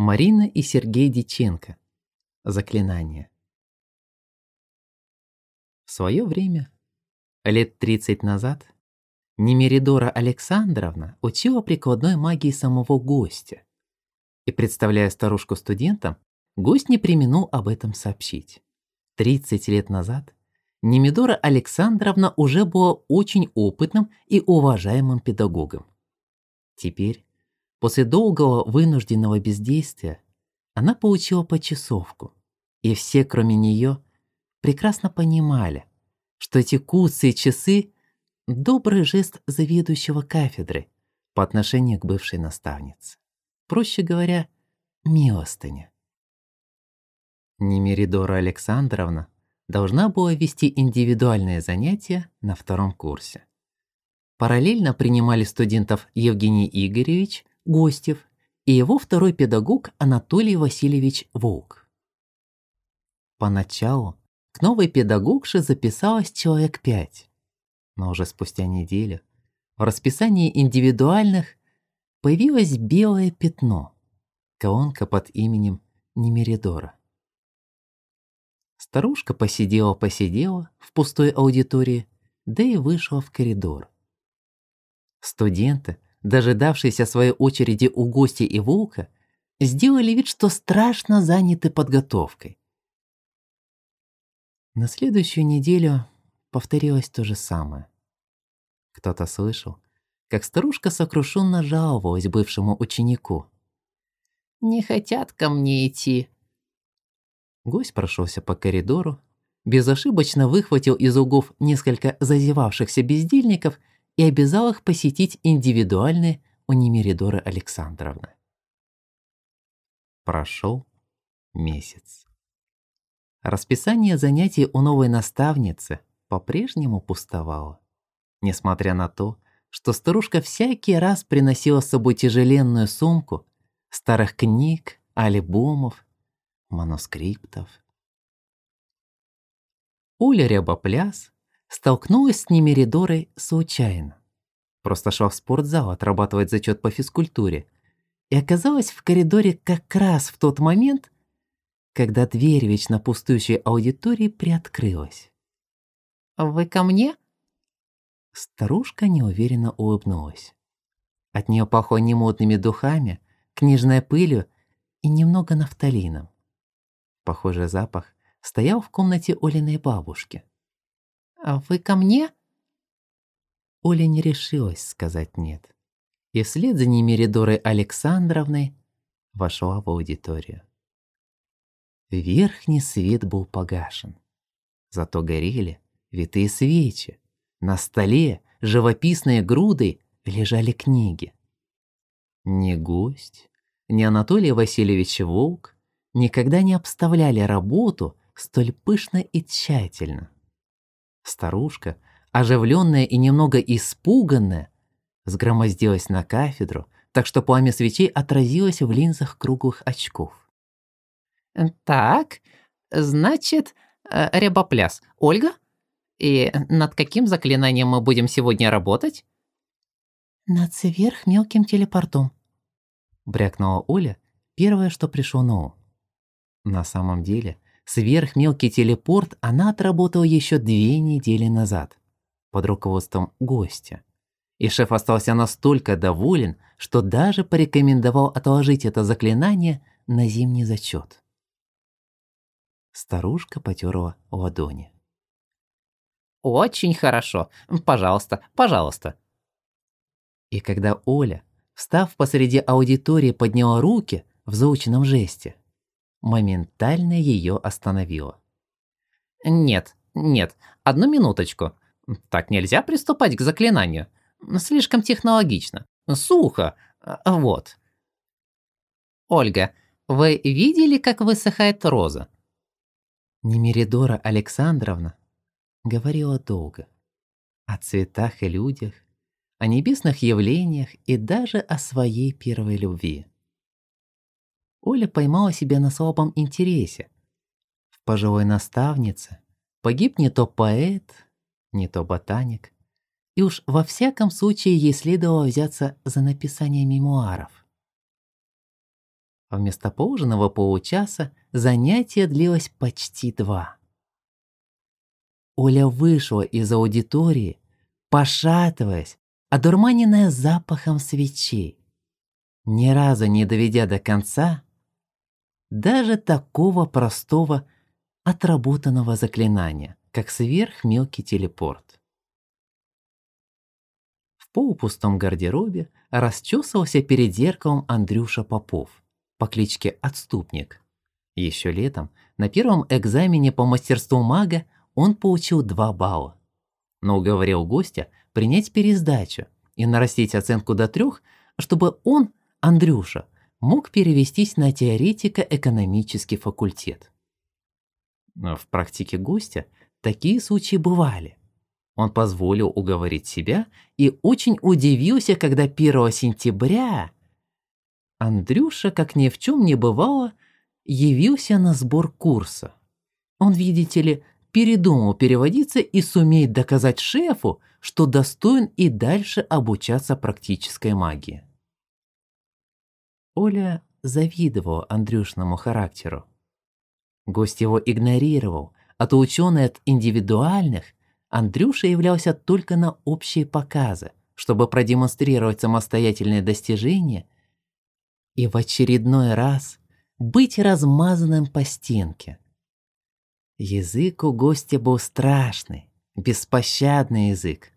Марина и Сергей Диченко. Заклинание. В свое время, лет 30 назад, Немеридора Александровна учила прикладной магии самого гостя. И представляя старушку студентам, гость не применул об этом сообщить. 30 лет назад Немидора Александровна уже была очень опытным и уважаемым педагогом. Теперь, после долгого вынужденного бездействия, она получила почасовку, и все, кроме нее, прекрасно понимали, что эти куцы и часы – добрый жест заведующего кафедры по отношению к бывшей наставнице. Проще говоря, милостыня. Немеридора Александровна должна была вести индивидуальные занятия на втором курсе. Параллельно принимали студентов Евгений Игоревич Гостев и его второй педагог Анатолий Васильевич Волк. Поначалу к новой педагогше записалось человек пять, но уже спустя неделю в расписании индивидуальных появилось белое пятно, колонка под именем Немеридора. Старушка посидела-посидела в пустой аудитории, да и вышла в коридор. Студенты, дожидавшиеся своей очереди у гостя и волка, сделали вид, что страшно заняты подготовкой. На следующую неделю повторилось то же самое. Кто-то слышал, как старушка сокрушенно жаловалась бывшему ученику. «Не хотят ко мне идти. Гость прошелся по коридору, безошибочно выхватил из углов несколько зазевавшихся бездельников и обязал их посетить индивидуальные у Немеридоры Александровны. Прошел месяц. Расписание занятий у новой наставницы по-прежнему пустовало. Несмотря на то, что старушка всякий раз приносила с собой тяжеленную сумку старых книг, альбомов манускриптов. Оля Рябопляс столкнулась с Немеридорой случайно. Просто шла в спортзал отрабатывать зачет по физкультуре и оказалась в коридоре как раз в тот момент, когда дверь вечно пустующей аудитории приоткрылась. «Вы ко мне?» Старушка неуверенно улыбнулась. От нее пахло немодными духами, книжной пылью и немного нафталином. Похожий запах стоял в комнате Олиной бабушки. «А вы ко мне?» Оля не решилась сказать «нет». И вслед за ними Ридорой Александровной вошла в аудиторию. Верхний свет был погашен. Зато горели витые свечи. На столе живописные груды лежали книги. Ни гость, ни Анатолий Васильевич Волк никогда не обставляли работу столь пышно и тщательно. Старушка, оживленная и немного испуганная, сгромоздилась на кафедру, так что пламя свечей отразилось в линзах круглых очков. «Так, значит, э, рябопляс. Ольга? И над каким заклинанием мы будем сегодня работать?» «Над сверх мелким телепортом», — брякнула Оля, первое, что пришло на ум. На самом деле, сверхмелкий телепорт она отработала еще две недели назад под руководством гостя. И шеф остался настолько доволен, что даже порекомендовал отложить это заклинание на зимний зачет. Старушка потерла ладони. «Очень хорошо. Пожалуйста, пожалуйста». И когда Оля, встав посреди аудитории, подняла руки в заученном жесте, моментально ее остановило. «Нет, нет, одну минуточку. Так нельзя приступать к заклинанию. Слишком технологично. Сухо. Вот. Ольга, вы видели, как высыхает роза?» Немеридора Александровна говорила долго. О цветах и людях, о небесных явлениях и даже о своей первой любви. Оля поймала себя на слабом интересе. В пожилой наставнице погиб не то поэт, не то ботаник, и уж во всяком случае ей следовало взяться за написание мемуаров. Вместо поужинного получаса занятие длилось почти два. Оля вышла из аудитории, пошатываясь, одурманенная запахом свечей. Ни разу не доведя до конца даже такого простого отработанного заклинания, как сверхмелкий телепорт. В полупустом гардеробе расчесывался перед зеркалом Андрюша Попов по кличке Отступник. Еще летом на первом экзамене по мастерству мага он получил 2 балла. Но уговорил гостя принять пересдачу и нарастить оценку до трех, чтобы он, Андрюша, мог перевестись на теоретико-экономический факультет. Но в практике гостя такие случаи бывали. Он позволил уговорить себя и очень удивился, когда 1 сентября Андрюша, как ни в чем не бывало, явился на сбор курса. Он, видите ли, передумал переводиться и сумеет доказать шефу, что достоин и дальше обучаться практической магии. Оля завидовала Андрюшному характеру. Гость его игнорировал, а то ученый от индивидуальных, Андрюша являлся только на общие показы, чтобы продемонстрировать самостоятельные достижения и в очередной раз быть размазанным по стенке. Язык у гостя был страшный, беспощадный язык.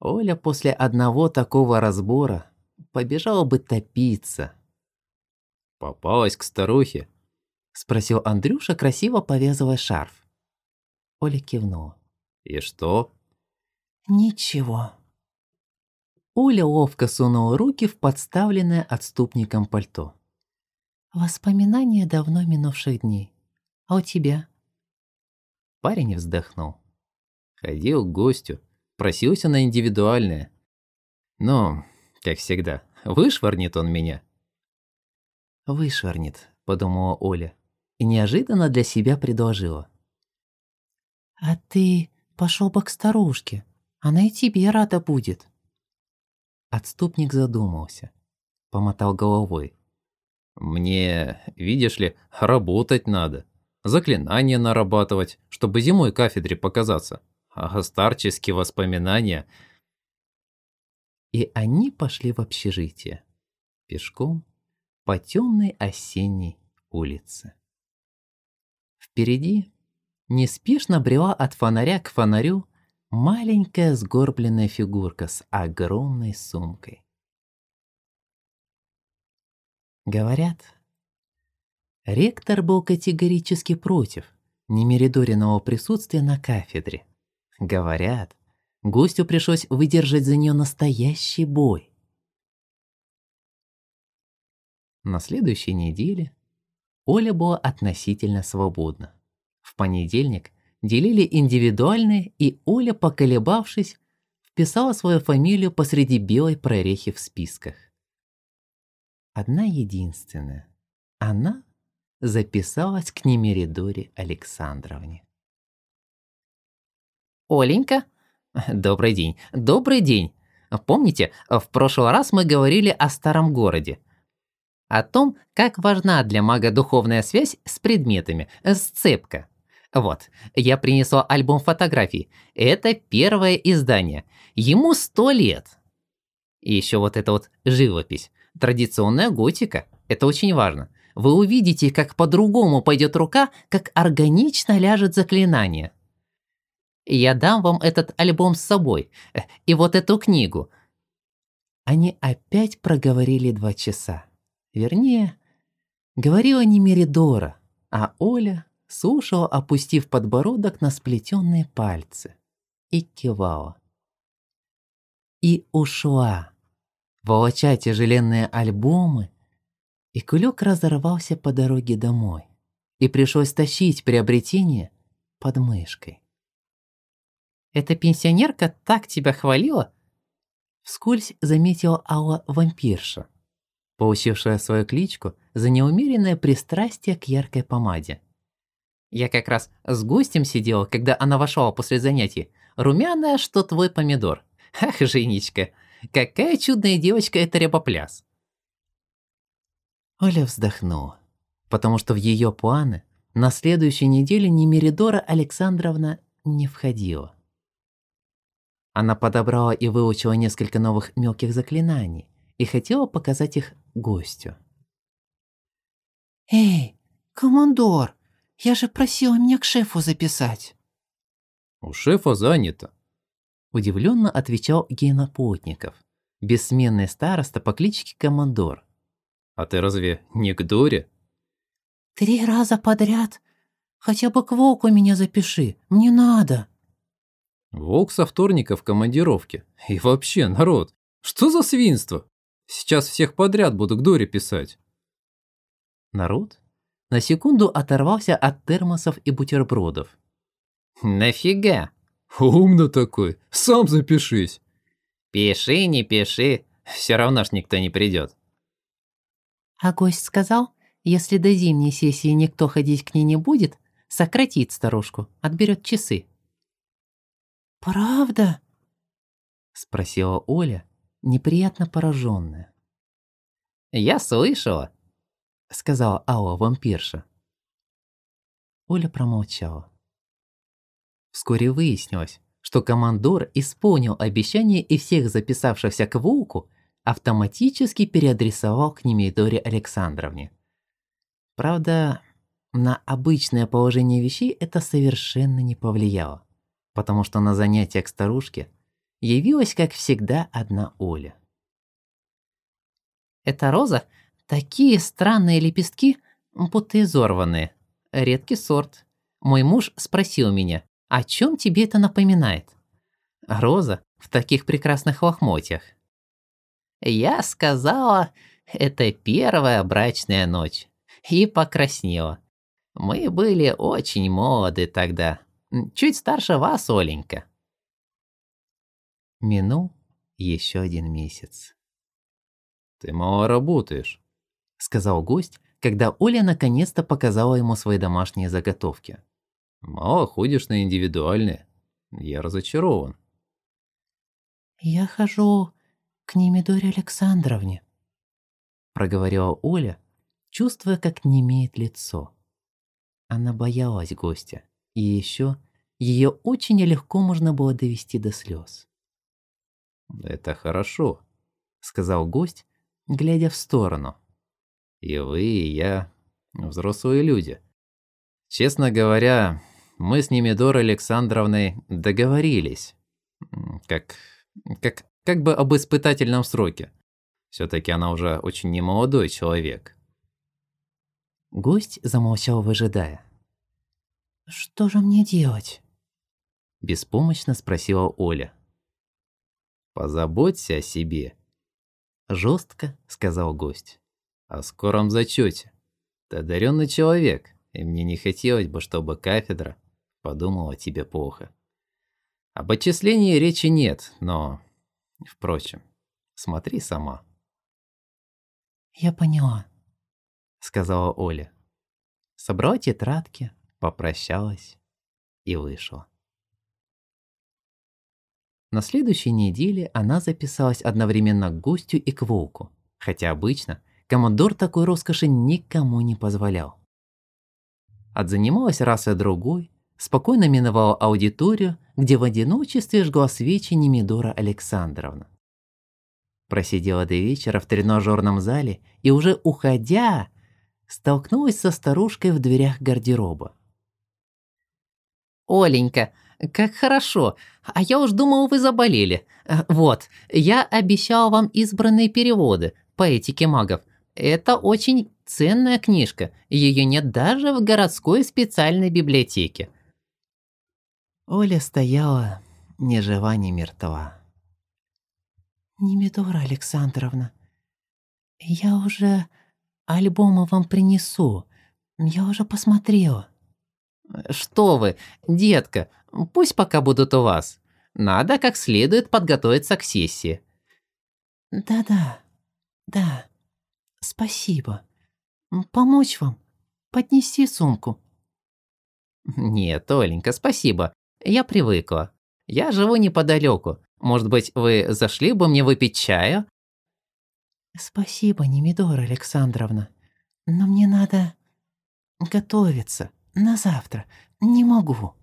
Оля после одного такого разбора побежала бы топиться, «Попалась к старухе?» — спросил Андрюша, красиво повязывая шарф. Оля кивнула. «И что?» «Ничего». Оля ловко сунула руки в подставленное отступником пальто. «Воспоминания давно минувших дней. А у тебя?» Парень вздохнул. Ходил к гостю, просился на индивидуальное. Но, как всегда, вышвырнет он меня. «Вышвырнет», — подумала Оля, и неожиданно для себя предложила. «А ты пошел бы к старушке, она и тебе рада будет». Отступник задумался, помотал головой. «Мне, видишь ли, работать надо, заклинания нарабатывать, чтобы зимой кафедре показаться, а старческие воспоминания...» И они пошли в общежитие. Пешком по темной осенней улице. Впереди неспешно брела от фонаря к фонарю маленькая сгорбленная фигурка с огромной сумкой. Говорят, ректор был категорически против немеридориного присутствия на кафедре. Говорят, гостю пришлось выдержать за нее настоящий бой. На следующей неделе Оля была относительно свободна. В понедельник делили индивидуальные, и Оля, поколебавшись, вписала свою фамилию посреди белой прорехи в списках. Одна единственная. Она записалась к Немеридоре Александровне. Оленька, добрый день, добрый день. Помните, в прошлый раз мы говорили о старом городе – о том, как важна для мага духовная связь с предметами, сцепка. Вот, я принесла альбом фотографий. Это первое издание. Ему сто лет. И еще вот эта вот живопись. Традиционная готика. Это очень важно. Вы увидите, как по-другому пойдет рука, как органично ляжет заклинание. Я дам вам этот альбом с собой. И вот эту книгу. Они опять проговорили два часа. Вернее, говорила не Меридора, а Оля слушала, опустив подбородок на сплетенные пальцы, и кивала. И ушла, волоча тяжеленные альбомы, и кулек разорвался по дороге домой, и пришлось тащить приобретение под мышкой. «Эта пенсионерка так тебя хвалила?» Вскользь заметила Алла вампирша, получившая свою кличку за неумеренное пристрастие к яркой помаде. Я как раз с гостем сидела, когда она вошла после занятий. Румяная, что твой помидор. Ах, Женечка, какая чудная девочка эта рябопляс. Оля вздохнула, потому что в ее планы на следующей неделе Немеридора Александровна не входила. Она подобрала и выучила несколько новых мелких заклинаний и хотела показать их гостю. «Эй, командор, я же просила меня к шефу записать». «У шефа занято», – удивленно отвечал Гена бессменный староста по кличке Командор. «А ты разве не к Доре?» «Три раза подряд? Хотя бы к Волку меня запиши, мне надо». Волк со вторника в командировке. И вообще, народ, что за свинство? Сейчас всех подряд буду к Доре писать. Народ на секунду оторвался от термосов и бутербродов. Нафига? Умно такой, сам запишись. Пиши, не пиши, все равно ж никто не придет. А гость сказал, если до зимней сессии никто ходить к ней не будет, сократит старушку, отберет часы. «Правда?» — спросила Оля, неприятно пораженная. «Я слышала», — сказала Алла вампирша. Оля промолчала. Вскоре выяснилось, что командор исполнил обещание и всех записавшихся к Волку автоматически переадресовал к Немейдоре Александровне. Правда, на обычное положение вещей это совершенно не повлияло потому что на занятия к старушке явилась, как всегда, одна Оля. «Это роза? Такие странные лепестки, будто изорванные. Редкий сорт. Мой муж спросил меня, о чем тебе это напоминает? Роза в таких прекрасных лохмотьях. Я сказала, это первая брачная ночь. И покраснела. Мы были очень молоды тогда. Чуть старше вас, Оленька. Минул еще один месяц. «Ты мало работаешь», — сказал гость, когда Оля наконец-то показала ему свои домашние заготовки. «Мало ходишь на индивидуальные. Я разочарован». «Я хожу к Немидоре Александровне», — проговорила Оля, чувствуя, как немеет лицо. Она боялась гостя. И еще ее очень легко можно было довести до слез. «Это хорошо», — сказал гость, глядя в сторону. «И вы, и я взрослые люди. Честно говоря, мы с ними Дор Александровной договорились. Как, как, как бы об испытательном сроке. все таки она уже очень немолодой человек». Гость замолчал, выжидая. «Что же мне делать?» Беспомощно спросила Оля. «Позаботься о себе», — жестко сказал гость. «О скором зачете. Ты одаренный человек, и мне не хотелось бы, чтобы кафедра подумала тебе плохо. Об отчислении речи нет, но... Впрочем, смотри сама». «Я поняла», — сказала Оля. Собрала тетрадки, попрощалась и вышла. На следующей неделе она записалась одновременно к гостю и к волку, хотя обычно командор такой роскоши никому не позволял. Отзанималась раз и другой, спокойно миновала аудиторию, где в одиночестве жгла свечи Немидора Александровна. Просидела до вечера в тренажерном зале и уже уходя, столкнулась со старушкой в дверях гардероба. Оленька, как хорошо. А я уж думал, вы заболели. Э, вот, я обещал вам избранные переводы по этике магов. Это очень ценная книжка. Ее нет даже в городской специальной библиотеке. Оля стояла ни жива, ни мертва. «Немедора Александровна, я уже альбомы вам принесу. Я уже посмотрела». Что вы, детка, пусть пока будут у вас. Надо как следует подготовиться к сессии. Да-да, да. Спасибо. Помочь вам? Поднести сумку? Нет, Оленька, спасибо. Я привыкла. Я живу неподалеку. Может быть, вы зашли бы мне выпить чаю? Спасибо, Немидора Александровна. но мне надо готовиться на завтра. Не могу».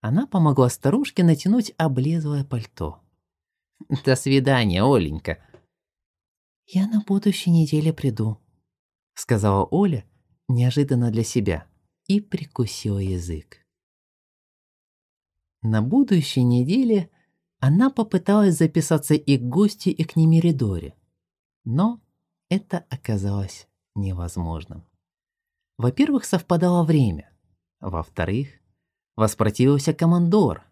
Она помогла старушке натянуть облезлое пальто. «До свидания, Оленька». «Я на будущей неделе приду», — сказала Оля неожиданно для себя и прикусила язык. На будущей неделе она попыталась записаться и к гости, и к Немеридоре, но это оказалось невозможным. Во-первых, совпадало время. Во-вторых, воспротивился командор.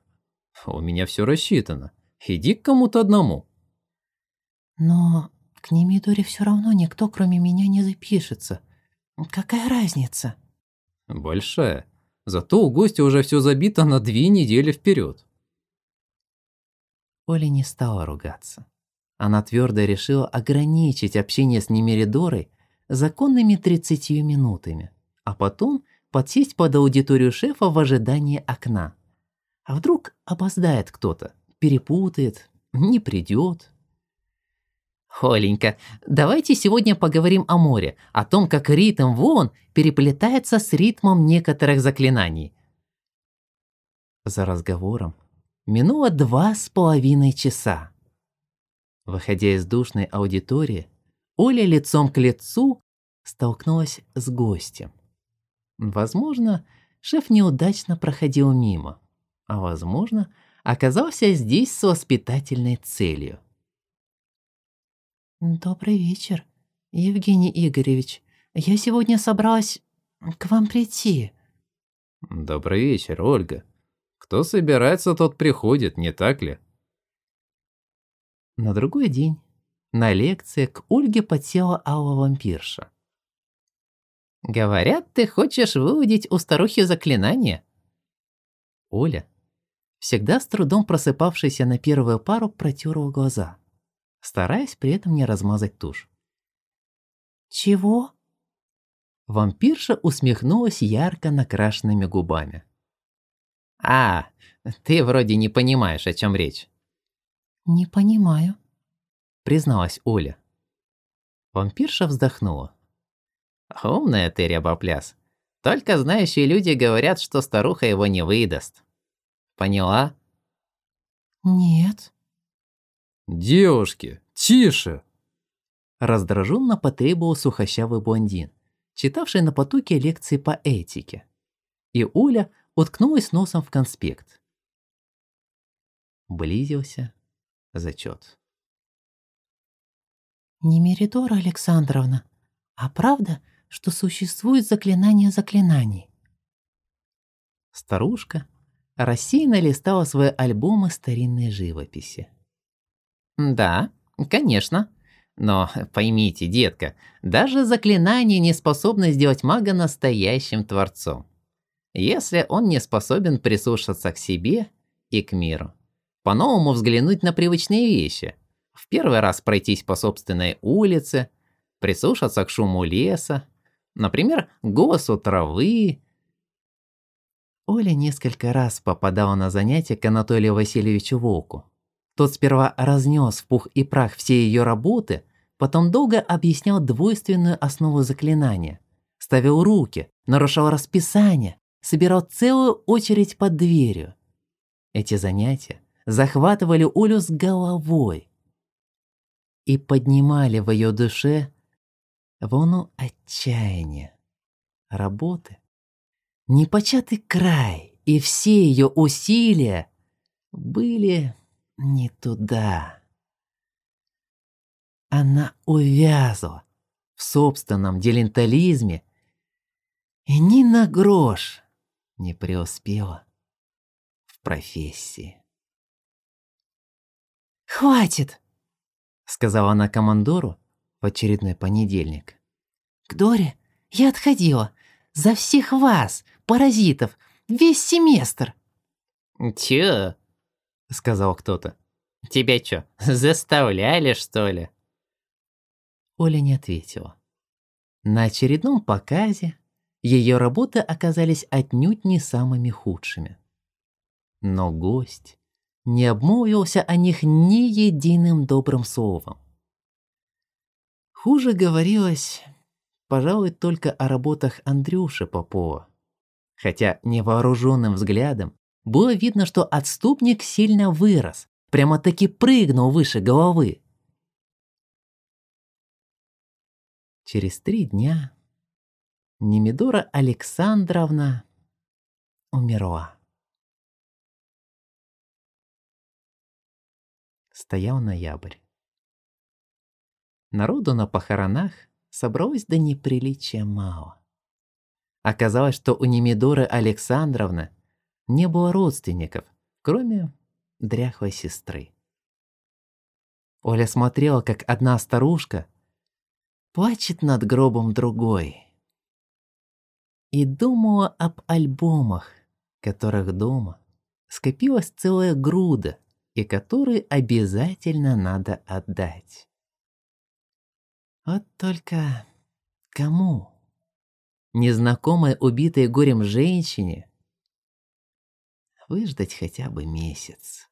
«У меня все рассчитано. Иди к кому-то одному». «Но к Немидоре все равно никто, кроме меня, не запишется. Какая разница?» «Большая. Зато у гостя уже все забито на две недели вперед. Оля не стала ругаться. Она твердо решила ограничить общение с Немеридорой законными 30 минутами, а потом подсесть под аудиторию шефа в ожидании окна. А вдруг опоздает кто-то, перепутает, не придет. Оленька, давайте сегодня поговорим о море, о том, как ритм вон переплетается с ритмом некоторых заклинаний. За разговором минуло два с половиной часа. Выходя из душной аудитории, Оля лицом к лицу столкнулась с гостем. Возможно, шеф неудачно проходил мимо, а возможно, оказался здесь с воспитательной целью. «Добрый вечер, Евгений Игоревич. Я сегодня собралась к вам прийти». «Добрый вечер, Ольга. Кто собирается, тот приходит, не так ли?» На другой день на лекции к Ольге подсела Алла вампирша. «Говорят, ты хочешь выудить у старухи заклинание?» Оля, всегда с трудом просыпавшаяся на первую пару, протерла глаза стараясь при этом не размазать тушь. «Чего?» Вампирша усмехнулась ярко накрашенными губами. «А, ты вроде не понимаешь, о чем речь». «Не понимаю», — призналась Оля. Вампирша вздохнула. «Умная ты, рябопляс. Только знающие люди говорят, что старуха его не выдаст. Поняла?» «Нет», «Девушки, тише!» Раздраженно потребовал сухощавый блондин, читавший на потоке лекции по этике. И Оля уткнулась носом в конспект. Близился зачет. «Не Меридора Александровна, а правда, что существует заклинание заклинаний?» Старушка рассеянно листала свои альбомы старинной живописи. Да, конечно. Но поймите, детка, даже заклинание не способно сделать мага настоящим творцом. Если он не способен прислушаться к себе и к миру, по-новому взглянуть на привычные вещи, в первый раз пройтись по собственной улице, прислушаться к шуму леса, например, голосу травы. Оля несколько раз попадала на занятия к Анатолию Васильевичу Волку. Тот сперва разнес в пух и прах все ее работы, потом долго объяснял двойственную основу заклинания, ставил руки, нарушал расписание, собирал целую очередь под дверью. Эти занятия захватывали Олю с головой и поднимали в ее душе волну отчаяния. Работы непочатый край, и все ее усилия были не туда. Она увязла в собственном делентализме и ни на грош не преуспела в профессии. «Хватит!» — сказала она командору в очередной понедельник. «К Доре я отходила. За всех вас, паразитов, весь семестр!» «Чё?» — сказал кто-то. «Тебя чё, заставляли, что ли?» Оля не ответила. На очередном показе ее работы оказались отнюдь не самыми худшими. Но гость не обмолвился о них ни единым добрым словом. Хуже говорилось пожалуй, только о работах Андрюши Попова. Хотя невооруженным взглядом было видно, что отступник сильно вырос, прямо-таки прыгнул выше головы. Через три дня Немидора Александровна умерла. Стоял ноябрь. Народу на похоронах собралось до неприличия мало. Оказалось, что у Немидоры Александровны не было родственников, кроме дряхлой сестры. Оля смотрела, как одна старушка плачет над гробом другой. И думала об альбомах, которых дома скопилась целая груда и которые обязательно надо отдать. Вот только кому? Незнакомой убитой горем женщине выждать хотя бы месяц.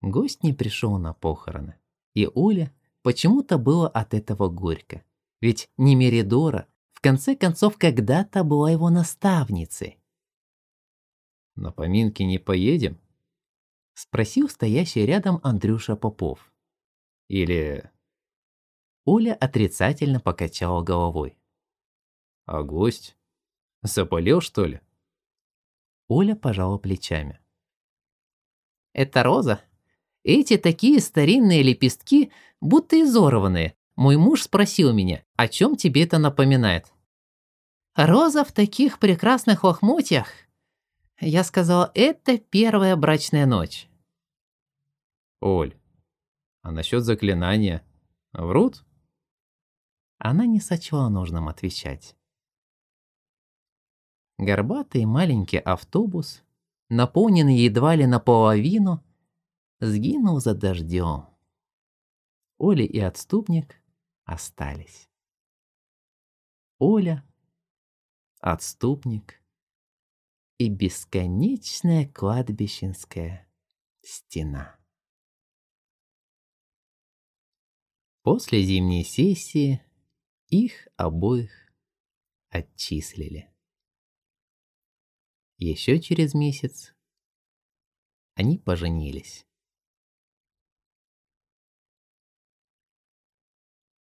Гость не пришел на похороны, и Оля почему-то было от этого горько. Ведь Немеридора в конце концов когда-то была его наставницей. «На поминки не поедем?» — спросил стоящий рядом Андрюша Попов. «Или...» Оля отрицательно покачала головой. «А гость? Заболел, что ли?» Оля пожала плечами. «Это роза. Эти такие старинные лепестки, будто изорванные. Мой муж спросил меня, о чем тебе это напоминает?» «Роза в таких прекрасных лохмотьях я сказал, это первая брачная ночь. Оль, а насчет заклинания? Врут? Она не сочла нужным отвечать. Горбатый маленький автобус, наполненный едва ли наполовину, сгинул за дождем. Оля и отступник остались. Оля, отступник и бесконечная кладбищенская стена. После зимней сессии их обоих отчислили. Еще через месяц они поженились.